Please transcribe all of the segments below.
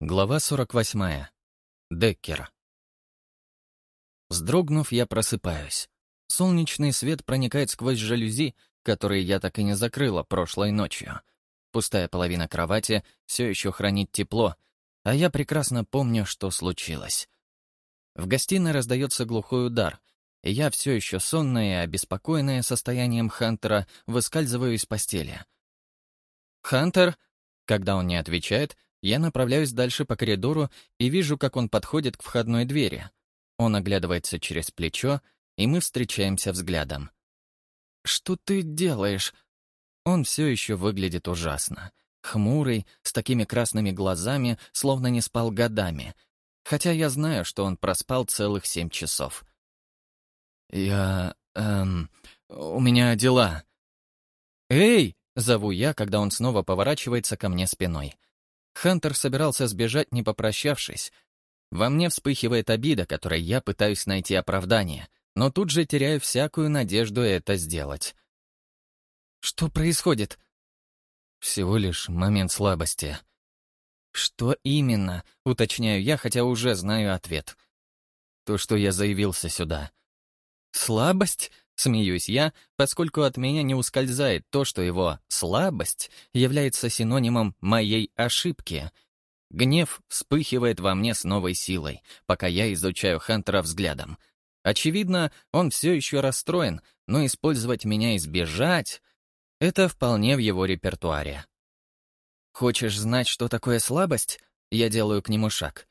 Глава 48. Деккер. Вздрогнув, я просыпаюсь. Солнечный свет проникает сквозь жалюзи, которые я так и не закрыла прошлой ночью. Пустая половина кровати все еще хранит тепло, а я прекрасно помню, что случилось. В гостиной раздается глухой удар, и я все еще сонная и обеспокоенная состоянием Хантера выскальзываю из постели. «Хантер?» Когда он не отвечает, я направляюсь дальше по коридору и вижу, как он подходит к входной двери. Он оглядывается через плечо, и мы встречаемся взглядом. «Что ты делаешь?» Он все еще выглядит ужасно. Хмурый, с такими красными глазами, словно не спал годами. Хотя я знаю, что он проспал целых семь часов. «Я... эм... у меня дела». «Эй!» — зову я, когда он снова поворачивается ко мне спиной. Хантер собирался сбежать, не попрощавшись. Во мне вспыхивает обида, которой я пытаюсь найти оправдание, но тут же теряю всякую надежду это сделать. «Что происходит?» «Всего лишь момент слабости». «Что именно?» — уточняю я, хотя уже знаю ответ. «То, что я заявился сюда». «Слабость?» Смеюсь я, поскольку от меня не ускользает то, что его «слабость» является синонимом моей ошибки. Гнев вспыхивает во мне с новой силой, пока я изучаю Хантера взглядом. Очевидно, он все еще расстроен, но использовать меня избежать — это вполне в его репертуаре. «Хочешь знать, что такое слабость?» Я делаю к нему шаг.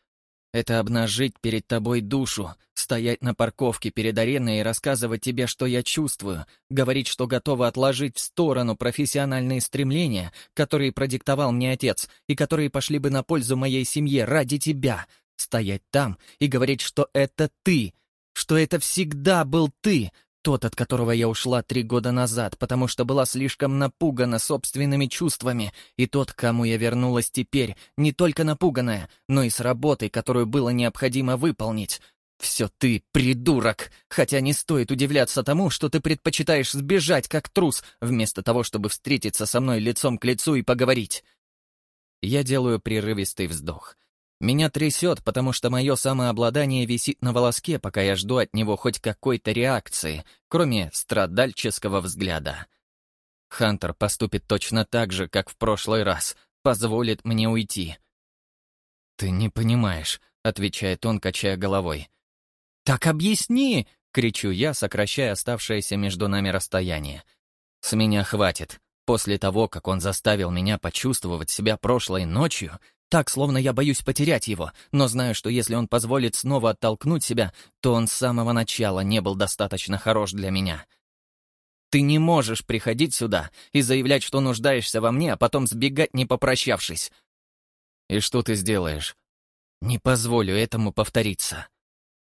Это обнажить перед тобой душу, стоять на парковке перед ареной и рассказывать тебе, что я чувствую, говорить, что готова отложить в сторону профессиональные стремления, которые продиктовал мне отец и которые пошли бы на пользу моей семье ради тебя, стоять там и говорить, что это ты, что это всегда был ты, тот, от которого я ушла три года назад, потому что была слишком напугана собственными чувствами, и тот, к кому я вернулась теперь, не только напуганная, но и с работой, которую было необходимо выполнить. Все ты, придурок! Хотя не стоит удивляться тому, что ты предпочитаешь сбежать как трус, вместо того, чтобы встретиться со мной лицом к лицу и поговорить. Я делаю прерывистый вздох. Меня трясет, потому что мое самообладание висит на волоске, пока я жду от него хоть какой-то реакции, кроме страдальческого взгляда. Хантер поступит точно так же, как в прошлый раз, позволит мне уйти. «Ты не понимаешь», — отвечает он, качая головой. «Так объясни!» — кричу я, сокращая оставшееся между нами расстояние. «С меня хватит. После того, как он заставил меня почувствовать себя прошлой ночью, так, словно я боюсь потерять его, но знаю, что если он позволит снова оттолкнуть себя, то он с самого начала не был достаточно хорош для меня. Ты не можешь приходить сюда и заявлять, что нуждаешься во мне, а потом сбегать, не попрощавшись. И что ты сделаешь? Не позволю этому повториться.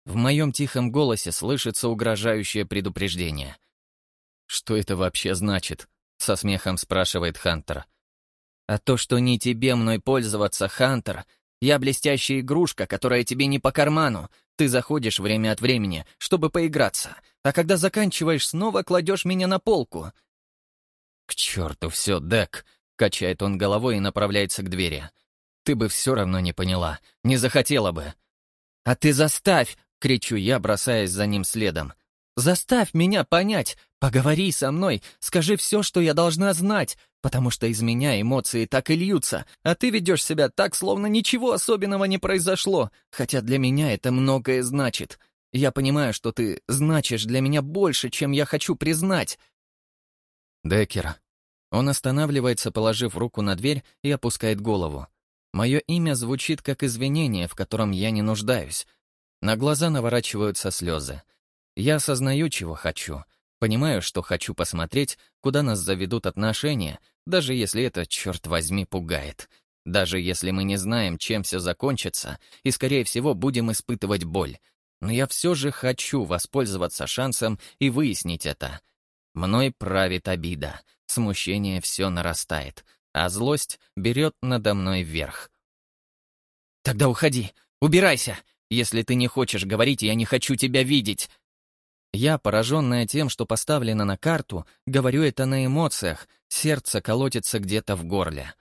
В моем тихом голосе слышится угрожающее предупреждение. «Что это вообще значит?» — со смехом спрашивает Хантер. А то, что не тебе мной пользоваться, Хантер, я блестящая игрушка, которая тебе не по карману. Ты заходишь время от времени, чтобы поиграться, а когда заканчиваешь, снова кладешь меня на полку. К черту все, Дек, качает он головой и направляется к двери. Ты бы все равно не поняла, не захотела бы. А ты заставь, кричу я, бросаясь за ним следом. Заставь меня понять, поговори со мной, скажи все, что я должна знать, потому что из меня эмоции так и льются, а ты ведешь себя так, словно ничего особенного не произошло, хотя для меня это многое значит. Я понимаю, что ты значишь для меня больше, чем я хочу признать. Деккер. Он останавливается, положив руку на дверь и опускает голову. Мое имя звучит как извинение, в котором я не нуждаюсь. На глаза наворачиваются слезы. Я осознаю, чего хочу. Понимаю, что хочу посмотреть, куда нас заведут отношения, даже если это, черт возьми, пугает. Даже если мы не знаем, чем все закончится, и, скорее всего, будем испытывать боль. Но я все же хочу воспользоваться шансом и выяснить это. Мной правит обида, смущение все нарастает, а злость берет надо мной вверх. «Тогда уходи, убирайся! Если ты не хочешь говорить, я не хочу тебя видеть!» Я, пораженная тем, что поставлено на карту, говорю это на эмоциях, сердце колотится где-то в горле.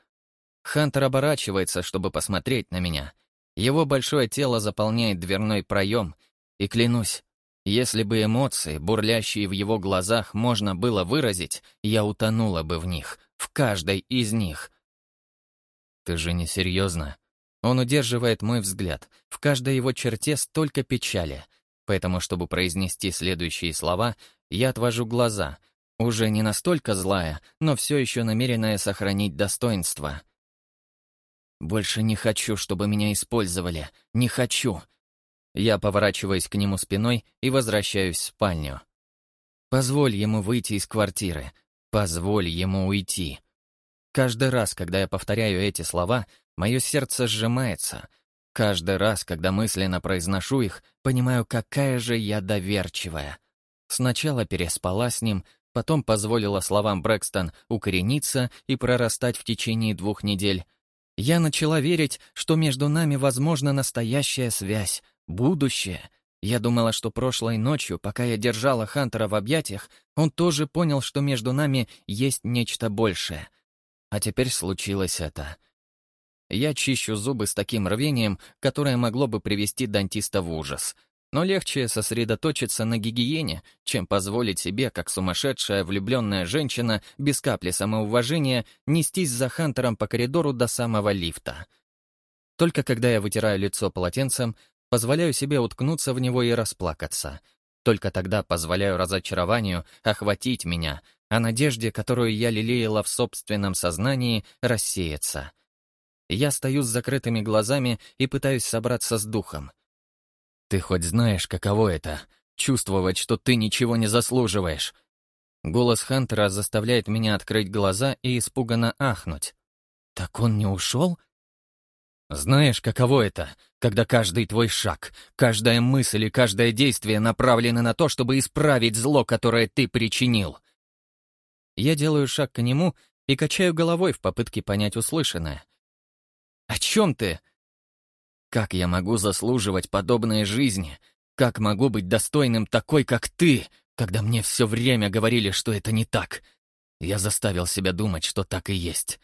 Хантер оборачивается, чтобы посмотреть на меня. Его большое тело заполняет дверной проем, и клянусь, если бы эмоции, бурлящие в его глазах, можно было выразить, я утонула бы в них, в каждой из них. «Ты же не серьезно?» Он удерживает мой взгляд. В каждой его черте столько печали. Поэтому, чтобы произнести следующие слова, я отвожу глаза. Уже не настолько злая, но все еще намеренная сохранить достоинство. «Больше не хочу, чтобы меня использовали. Не хочу!» Я поворачиваюсь к нему спиной и возвращаюсь в спальню. Позволь ему выйти из квартиры. Позволь ему уйти. Каждый раз, когда я повторяю эти слова, мое сердце сжимается. Каждый раз, когда мысленно произношу их, понимаю, какая же я доверчивая. Сначала переспала с ним, потом позволила словам Брэкстон укорениться и прорастать в течение двух недель. Я начала верить, что между нами возможна настоящая связь, будущее. Я думала, что прошлой ночью, пока я держала Хантера в объятиях, он тоже понял, что между нами есть нечто большее. А теперь случилось это. Я чищу зубы с таким рвением, которое могло бы привести дантиста в ужас. Но легче сосредоточиться на гигиене, чем позволить себе, как сумасшедшая влюбленная женщина, без капли самоуважения, нестись за Хантером по коридору до самого лифта. Только когда я вытираю лицо полотенцем, позволяю себе уткнуться в него и расплакаться. Только тогда позволяю разочарованию охватить меня, а надежде, которую я лелеяла в собственном сознании, рассеяться. Я стою с закрытыми глазами и пытаюсь собраться с духом. Ты хоть знаешь, каково это — чувствовать, что ты ничего не заслуживаешь? Голос Хантера заставляет меня открыть глаза и испуганно ахнуть. «Так он не ушел?» Знаешь, каково это, когда каждый твой шаг, каждая мысль и каждое действие направлены на то, чтобы исправить зло, которое ты причинил? Я делаю шаг к нему и качаю головой в попытке понять услышанное. «О чем ты?» «Как я могу заслуживать подобной жизни? Как могу быть достойным такой, как ты, когда мне все время говорили, что это не так?» Я заставил себя думать, что так и есть.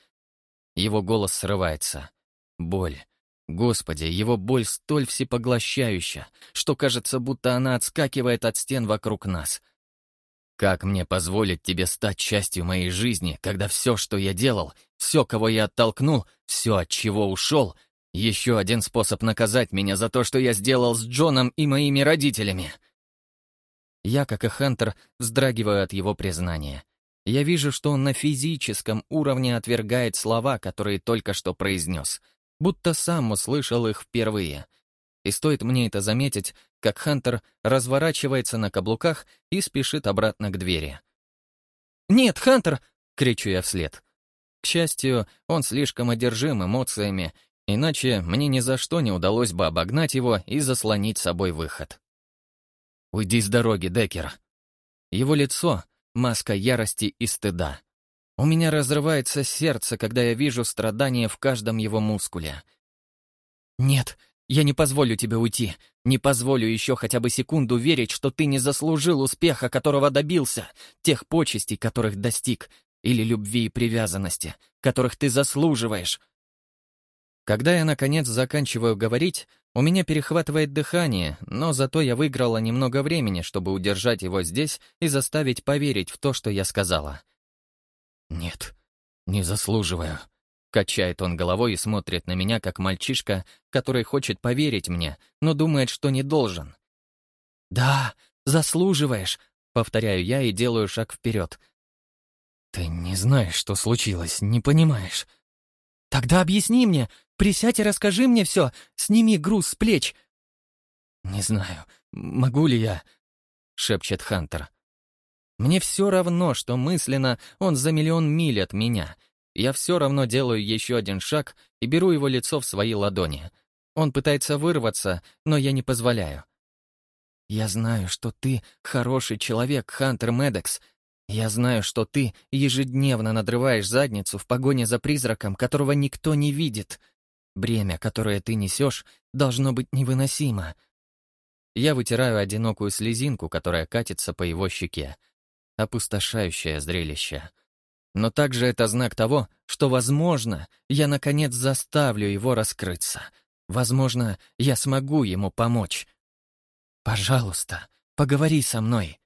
Его голос срывается. Боль. Господи, его боль столь всепоглощающая, что кажется, будто она отскакивает от стен вокруг нас. Как мне позволить тебе стать частью моей жизни, когда все, что я делал, все, кого я оттолкнул, все, от чего ушел, еще один способ наказать меня за то, что я сделал с Джоном и моими родителями? Я, как и Хантер, вздрагиваю от его признания. Я вижу, что он на физическом уровне отвергает слова, которые только что произнес — будто сам услышал их впервые. И стоит мне это заметить, как Хантер разворачивается на каблуках и спешит обратно к двери. «Нет, Хантер!» — кричу я вслед. К счастью, он слишком одержим эмоциями, иначе мне ни за что не удалось бы обогнать его и заслонить собой выход. «Уйди с дороги, Деккер!» Его лицо — маска ярости и стыда. У меня разрывается сердце, когда я вижу страдания в каждом его мускуле. «Нет, я не позволю тебе уйти. Не позволю еще хотя бы секунду верить, что ты не заслужил успеха, которого добился, тех почестей, которых достиг, или любви и привязанности, которых ты заслуживаешь». Когда я, наконец, заканчиваю говорить, у меня перехватывает дыхание, но зато я выиграла немного времени, чтобы удержать его здесь и заставить поверить в то, что я сказала. «Нет, не заслуживаю», — качает он головой и смотрит на меня, как мальчишка, который хочет поверить мне, но думает, что не должен. «Да, заслуживаешь», — повторяю я и делаю шаг вперед. «Ты не знаешь, что случилось, не понимаешь». «Тогда объясни мне, присядь и расскажи мне все, сними груз с плеч». «Не знаю, могу ли я...» — шепчет Хантер. Мне все равно, что мысленно он за миллион миль от меня. Я все равно делаю еще один шаг и беру его лицо в свои ладони. Он пытается вырваться, но я не позволяю. Я знаю, что ты хороший человек, Хантер Медекс. Я знаю, что ты ежедневно надрываешь задницу в погоне за призраком, которого никто не видит. Бремя, которое ты несешь, должно быть невыносимо. Я вытираю одинокую слезинку, которая катится по его щеке опустошающее зрелище. Но также это знак того, что, возможно, я наконец заставлю его раскрыться. Возможно, я смогу ему помочь. «Пожалуйста, поговори со мной»,